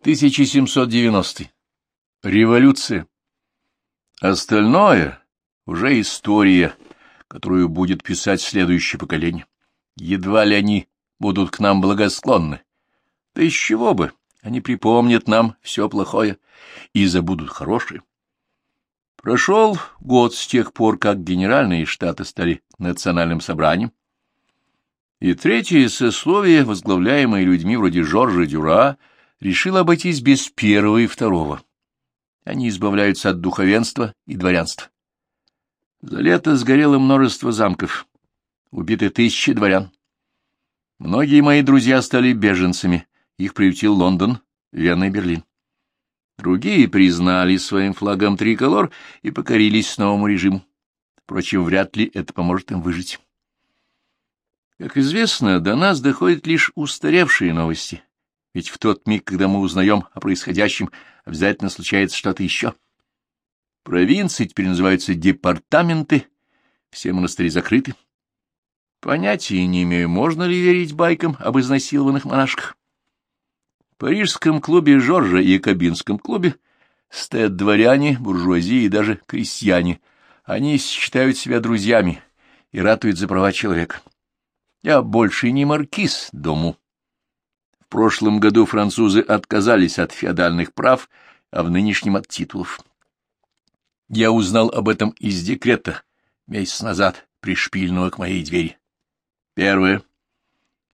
1790. Революция. Остальное уже история, которую будет писать следующее поколение. Едва ли они будут к нам благосклонны. Да из чего бы, они припомнят нам все плохое и забудут хорошее. Прошел год с тех пор, как генеральные штаты стали национальным собранием, и третье сословие, возглавляемое людьми вроде Жоржа Дюра, решило обойтись без первого и второго. Они избавляются от духовенства и дворянства. За лето сгорело множество замков, убиты тысячи дворян. Многие мои друзья стали беженцами, их приютил Лондон, Вена и Берлин. Другие признали своим флагом триколор и покорились новому режиму. Впрочем, вряд ли это поможет им выжить. Как известно, до нас доходят лишь устаревшие новости, ведь в тот миг, когда мы узнаем о происходящем, обязательно случается что-то еще. Провинции теперь называются департаменты, все монастыри закрыты. Понятия не имею, можно ли верить байкам об изнасилованных монашках. В парижском клубе Жоржа и Кабинском клубе стоят дворяне, буржуазии и даже крестьяне. Они считают себя друзьями и ратуют за права человека. Я больше не маркиз дому. В прошлом году французы отказались от феодальных прав, а в нынешнем от титулов. Я узнал об этом из декрета месяц назад, пришпильного к моей двери. Первое.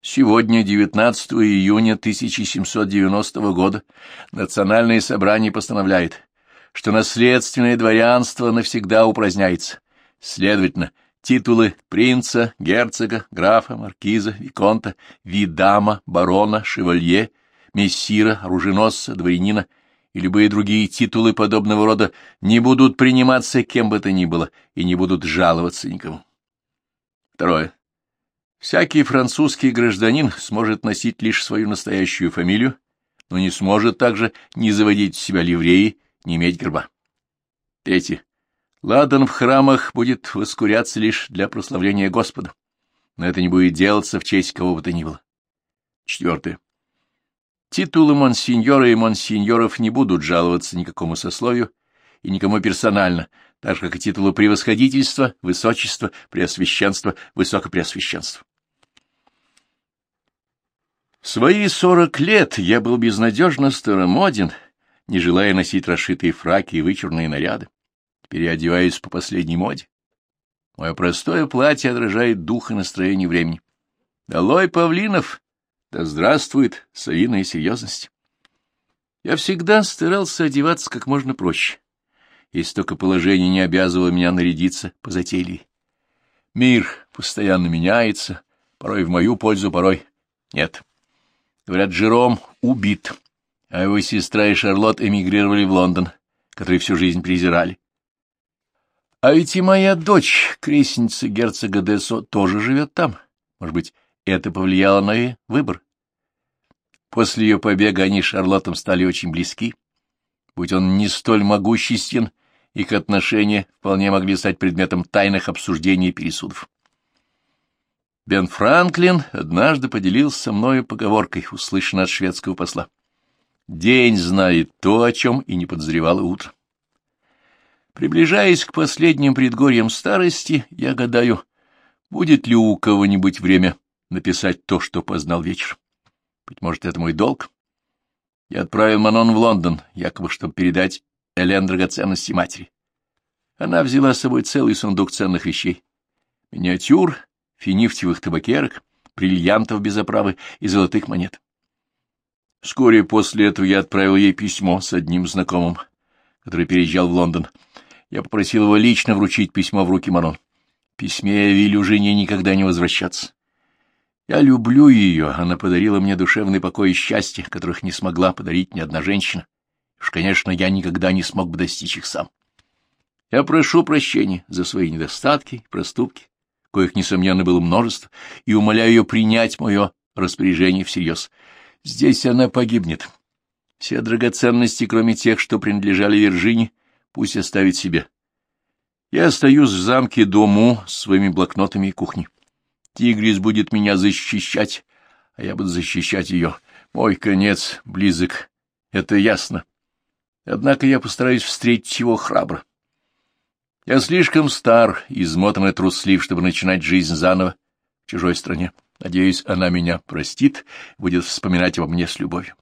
Сегодня, 19 июня 1790 года, Национальное собрание постановляет, что наследственное дворянство навсегда упраздняется. Следовательно, Титулы принца, герцога, графа, маркиза, виконта, видама, барона, шевалье, мессира, оруженосца, дворянина и любые другие титулы подобного рода не будут приниматься кем бы то ни было и не будут жаловаться никому. Второе. Всякий французский гражданин сможет носить лишь свою настоящую фамилию, но не сможет также ни заводить в себя ливреи, ни иметь герба. Третье. Ладан в храмах будет воскуряться лишь для прославления Господа, но это не будет делаться в честь кого бы то ни было. Четвертое. Титулы монсеньора и монсеньоров не будут жаловаться никакому сословию и никому персонально, так же, как и титулы превосходительства, высочества, преосвященства, высокопреосвященства. В свои сорок лет я был безнадежно старомоден, не желая носить расшитые фраки и вычурные наряды переодеваюсь по последней моде. Мое простое платье отражает дух и настроение времени. Долой павлинов! Да здравствует совиная серьезность! Я всегда старался одеваться как можно проще, если только положение не обязывало меня нарядиться по затейли. Мир постоянно меняется, порой в мою пользу, порой нет. Говорят, Жером убит, а его сестра и Шарлотт эмигрировали в Лондон, который всю жизнь презирали. А ведь и моя дочь, крестница герцога Десо, тоже живет там. Может быть, это повлияло на ее выбор? После ее побега они с Шарлоттом стали очень близки. Будь он не столь могуществен, их отношения вполне могли стать предметом тайных обсуждений и пересудов. Бен Франклин однажды поделился со мною поговоркой, услышанной от шведского посла. «День знает то, о чем и не подозревало утро». Приближаясь к последним предгорьям старости, я гадаю, будет ли у кого-нибудь время написать то, что познал вечер. Быть может, это мой долг? Я отправил Манон в Лондон, якобы, чтобы передать Элен драгоценности матери. Она взяла с собой целый сундук ценных вещей. Миниатюр, финифтевых табакерок, бриллиантов без оправы и золотых монет. Вскоре после этого я отправил ей письмо с одним знакомым, который переезжал в Лондон. Я попросил его лично вручить письмо в руки Марон. Письме я велю жене никогда не возвращаться. Я люблю ее, она подарила мне душевный покой и счастье, которых не смогла подарить ни одна женщина. Уж, конечно, я никогда не смог бы достичь их сам. Я прошу прощения за свои недостатки и проступки, коих, несомненно, было множество, и умоляю ее принять мое распоряжение всерьез. Здесь она погибнет. Все драгоценности, кроме тех, что принадлежали Виржине, Пусть оставит себе. Я остаюсь в замке дому с своими блокнотами и кухней. Тигрис будет меня защищать, а я буду защищать ее. Мой конец близок. Это ясно. Однако я постараюсь встретить его храбро. Я слишком стар, измотан и труслив, чтобы начинать жизнь заново в чужой стране. Надеюсь, она меня простит, будет вспоминать обо мне с любовью.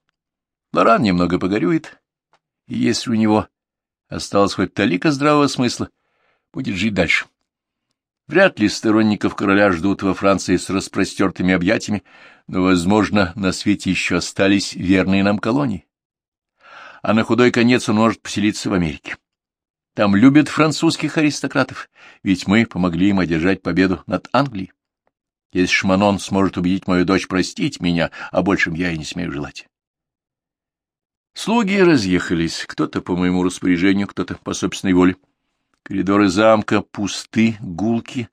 Лоран немного погорюет, и если у него осталось хоть талика здравого смысла, будет жить дальше. Вряд ли сторонников короля ждут во Франции с распростертыми объятиями, но, возможно, на свете еще остались верные нам колонии. А на худой конец он может поселиться в Америке. Там любят французских аристократов, ведь мы помогли им одержать победу над Англией. Если Шманон сможет убедить мою дочь простить меня, а большем я и не смею желать. Слуги разъехались, кто-то по моему распоряжению, кто-то по собственной воле. Коридоры замка пусты, гулки,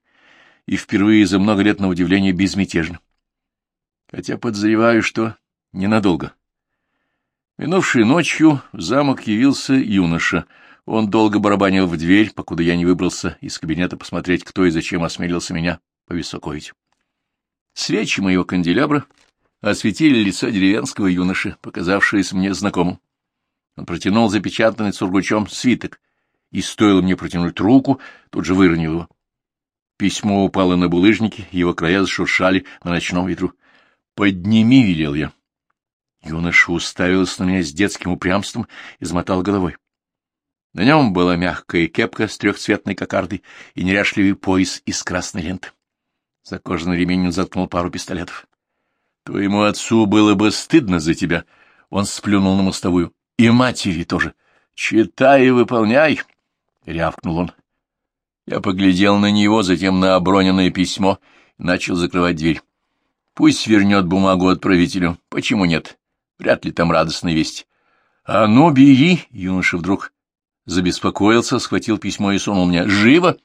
и впервые за много лет на удивление безмятежны. Хотя подозреваю, что ненадолго. Минувшей ночью в замок явился юноша. Он долго барабанил в дверь, покуда я не выбрался из кабинета посмотреть, кто и зачем осмелился меня повисокоить. Свечи моего канделябра осветили лицо деревенского юноши, показавшееся мне знакомым. Он протянул запечатанный сургучом свиток, и стоило мне протянуть руку, тут же выронил его. Письмо упало на булыжники, его края зашуршали на ночном ветру. «Подними», — велел я. Юноша уставился на меня с детским упрямством и замотал головой. На нем была мягкая кепка с трехцветной кокардой и неряшливый пояс из красной ленты. За кожаный ремень он заткнул пару пистолетов. — Твоему отцу было бы стыдно за тебя. Он сплюнул на мостовую. — И матери тоже. — Читай и выполняй, — рявкнул он. Я поглядел на него, затем на оброненное письмо начал закрывать дверь. Пусть вернет бумагу отправителю. Почему нет? Вряд ли там радостная весть. — А ну, бери! — юноша вдруг забеспокоился, схватил письмо и сунул мне. — Живо!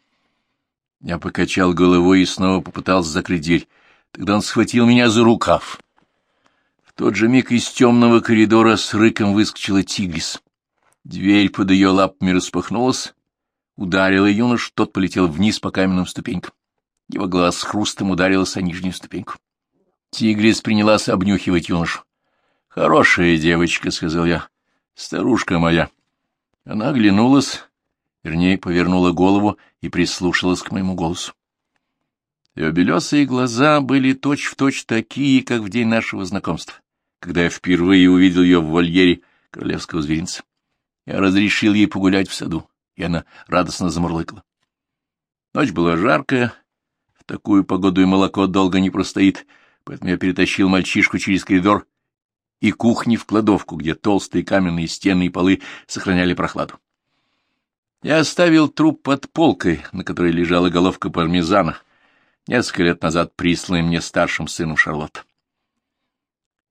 Я покачал головой и снова попытался закрыть дверь. Тогда он схватил меня за рукав. В тот же миг из темного коридора с рыком выскочила тигрис. Дверь под ее лапами распахнулась, ударила юнош, тот полетел вниз по каменным ступенькам. Его глаз с хрустом ударился о нижнюю ступеньку. Тигрис принялась обнюхивать юношу. — Хорошая девочка, — сказал я. — Старушка моя. Она оглянулась, вернее, повернула голову и прислушалась к моему голосу. Ее белесые глаза были точь-в-точь точь такие, как в день нашего знакомства, когда я впервые увидел ее в вольере королевского зверинца. Я разрешил ей погулять в саду, и она радостно замурлыкала. Ночь была жаркая, в такую погоду и молоко долго не простоит, поэтому я перетащил мальчишку через коридор и кухни в кладовку, где толстые каменные стены и полы сохраняли прохладу. Я оставил труп под полкой, на которой лежала головка пармезана, несколько лет назад присланный мне старшим сыном Шарлотт.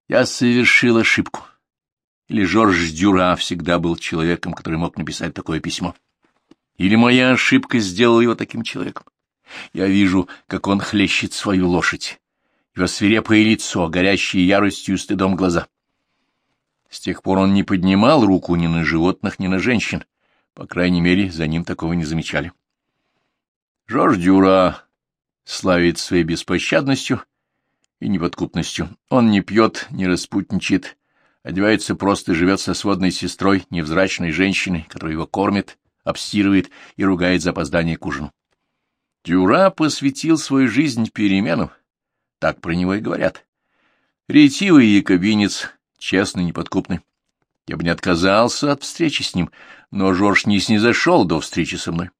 Я совершил ошибку. Или Жорж Дюра всегда был человеком, который мог написать такое письмо. Или моя ошибка сделала его таким человеком. Я вижу, как он хлещет свою лошадь. Его свирепое лицо, горящие яростью и стыдом глаза. С тех пор он не поднимал руку ни на животных, ни на женщин. По крайней мере, за ним такого не замечали. Жорж Дюра славит своей беспощадностью и неподкупностью. Он не пьет, не распутничает, одевается просто и живет со сводной сестрой, невзрачной женщиной, которая его кормит, обстирывает и ругает за опоздание к ужину. Дюра посвятил свою жизнь переменам, так про него и говорят. Ретивый якобинец, честный, неподкупный. Я бы не отказался от встречи с ним, но Жорж не снизошел до встречи со мной.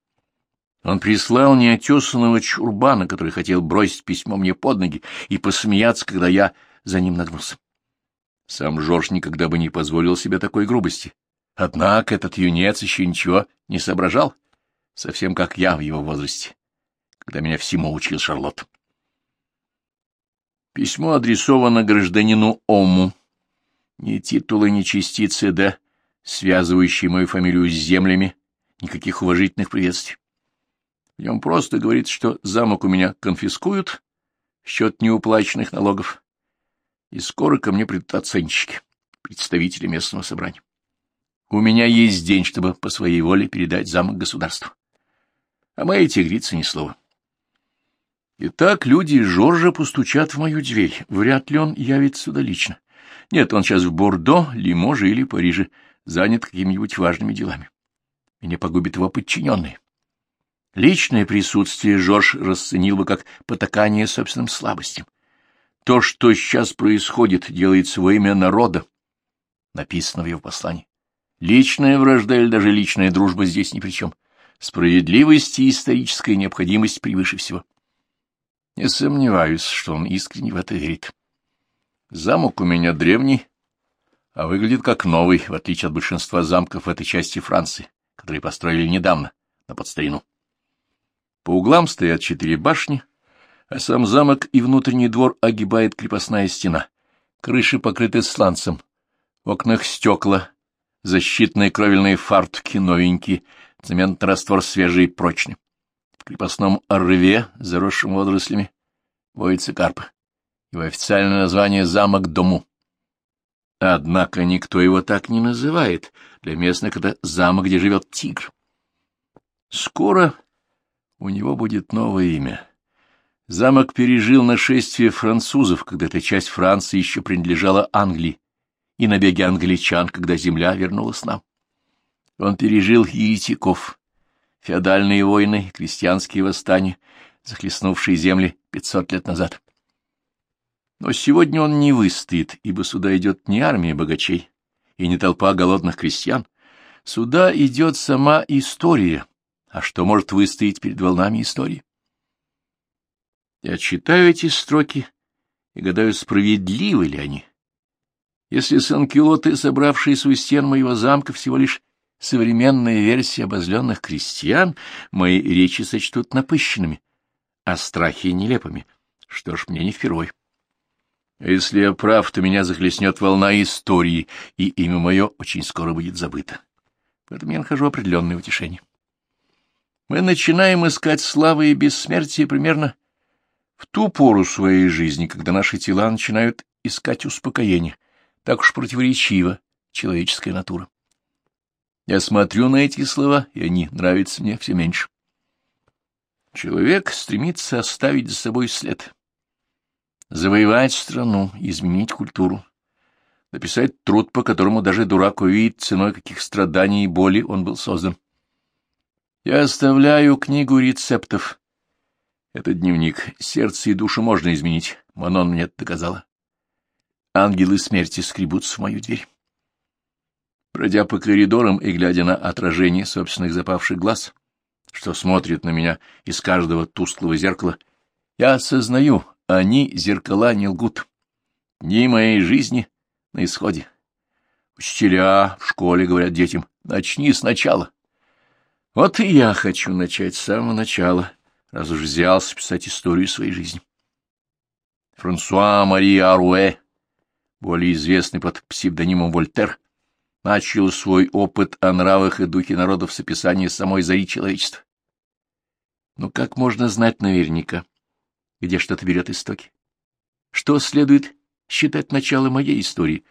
Он прислал неотесанного чурбана, который хотел бросить письмо мне под ноги и посмеяться, когда я за ним нагнулся. Сам Жорж никогда бы не позволил себе такой грубости. Однако этот юнец еще ничего не соображал, совсем как я в его возрасте, когда меня всему учил Шарлотт. Письмо адресовано гражданину Ому. Ни титулы, ни частицы «Д», связывающие мою фамилию с землями, никаких уважительных приветствий. В просто говорится, что замок у меня конфискуют счет неуплаченных налогов, и скоро ко мне придут оценщики, представители местного собрания. У меня есть день, чтобы по своей воле передать замок государству. А моей тигрице ни слова. Итак, люди Жоржа постучат в мою дверь. Вряд ли он явится сюда лично. Нет, он сейчас в Бордо, Лиможе или Париже, занят какими-нибудь важными делами. Меня погубит его подчиненные. Личное присутствие Жорж расценил бы как потакание собственным слабостям. То, что сейчас происходит, делается во имя народа, написано в его послании. Личная вражда или даже личная дружба здесь ни при чем. Справедливость и историческая необходимость превыше всего. Не сомневаюсь, что он искренне в это верит. Замок у меня древний, а выглядит как новый, в отличие от большинства замков в этой части Франции, которые построили недавно, на подстарину. По углам стоят четыре башни, а сам замок и внутренний двор огибает крепостная стена. Крыши покрыты сланцем, в окнах стекла, защитные кровельные фартуки новенькие, цементный раствор свежий и прочный. В крепостном рве, заросшем водорослями, водится карп. Его официальное название — замок Дому. Однако никто его так не называет. Для местных это замок, где живет тигр. Скоро у него будет новое имя. Замок пережил нашествие французов, когда эта часть Франции еще принадлежала Англии, и набеги англичан, когда земля вернулась нам. Он пережил еретиков, феодальные войны, крестьянские восстания, захлестнувшие земли пятьсот лет назад. Но сегодня он не выстоит, ибо сюда идет не армия богачей и не толпа голодных крестьян. Сюда идет сама история, а что может выстоять перед волнами истории? Я читаю эти строки и гадаю, справедливы ли они. Если санкилоты, собравшиеся у стен моего замка, всего лишь современная версия обозленных крестьян, мои речи сочтут напыщенными, а страхи нелепыми. Что ж, мне не впервой. А если я прав, то меня захлестнет волна истории, и имя мое очень скоро будет забыто. Поэтому я нахожу определенное утешение. Мы начинаем искать славы и бессмертия примерно в ту пору своей жизни, когда наши тела начинают искать успокоение. Так уж противоречива человеческая натура. Я смотрю на эти слова, и они нравятся мне все меньше. Человек стремится оставить за собой след, завоевать страну, изменить культуру, написать труд, по которому даже дурак увидит, ценой каких страданий и боли он был создан. Я оставляю книгу рецептов. Это дневник. Сердце и душу можно изменить. Манон мне это доказала. Ангелы смерти скребутся в мою дверь. Пройдя по коридорам и глядя на отражение собственных запавших глаз, что смотрит на меня из каждого тусклого зеркала, я осознаю, они, зеркала, не лгут. Дни моей жизни на исходе. Учителя в школе говорят детям, начни сначала. Вот и я хочу начать с самого начала, раз уж взялся писать историю своей жизни. Франсуа Мари Аруэ, более известный под псевдонимом Вольтер, начал свой опыт о нравах и духе народов с описания самой зари человечества. Но как можно знать наверняка, где что-то берет истоки? Что следует считать началом моей истории?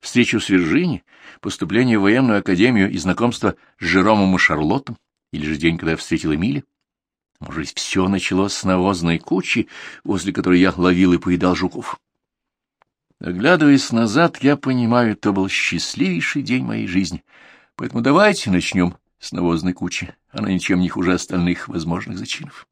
Встречу с Виржини, поступление в военную академию и знакомство с Жеромом и Шарлоттом? Или же день, когда я встретил Эмили? Может, все началось с навозной кучи, возле которой я ловил и поедал жуков? Оглядываясь назад, я понимаю, это был счастливейший день моей жизни. Поэтому давайте начнем с навозной кучи. Она ничем не хуже остальных возможных зачинов.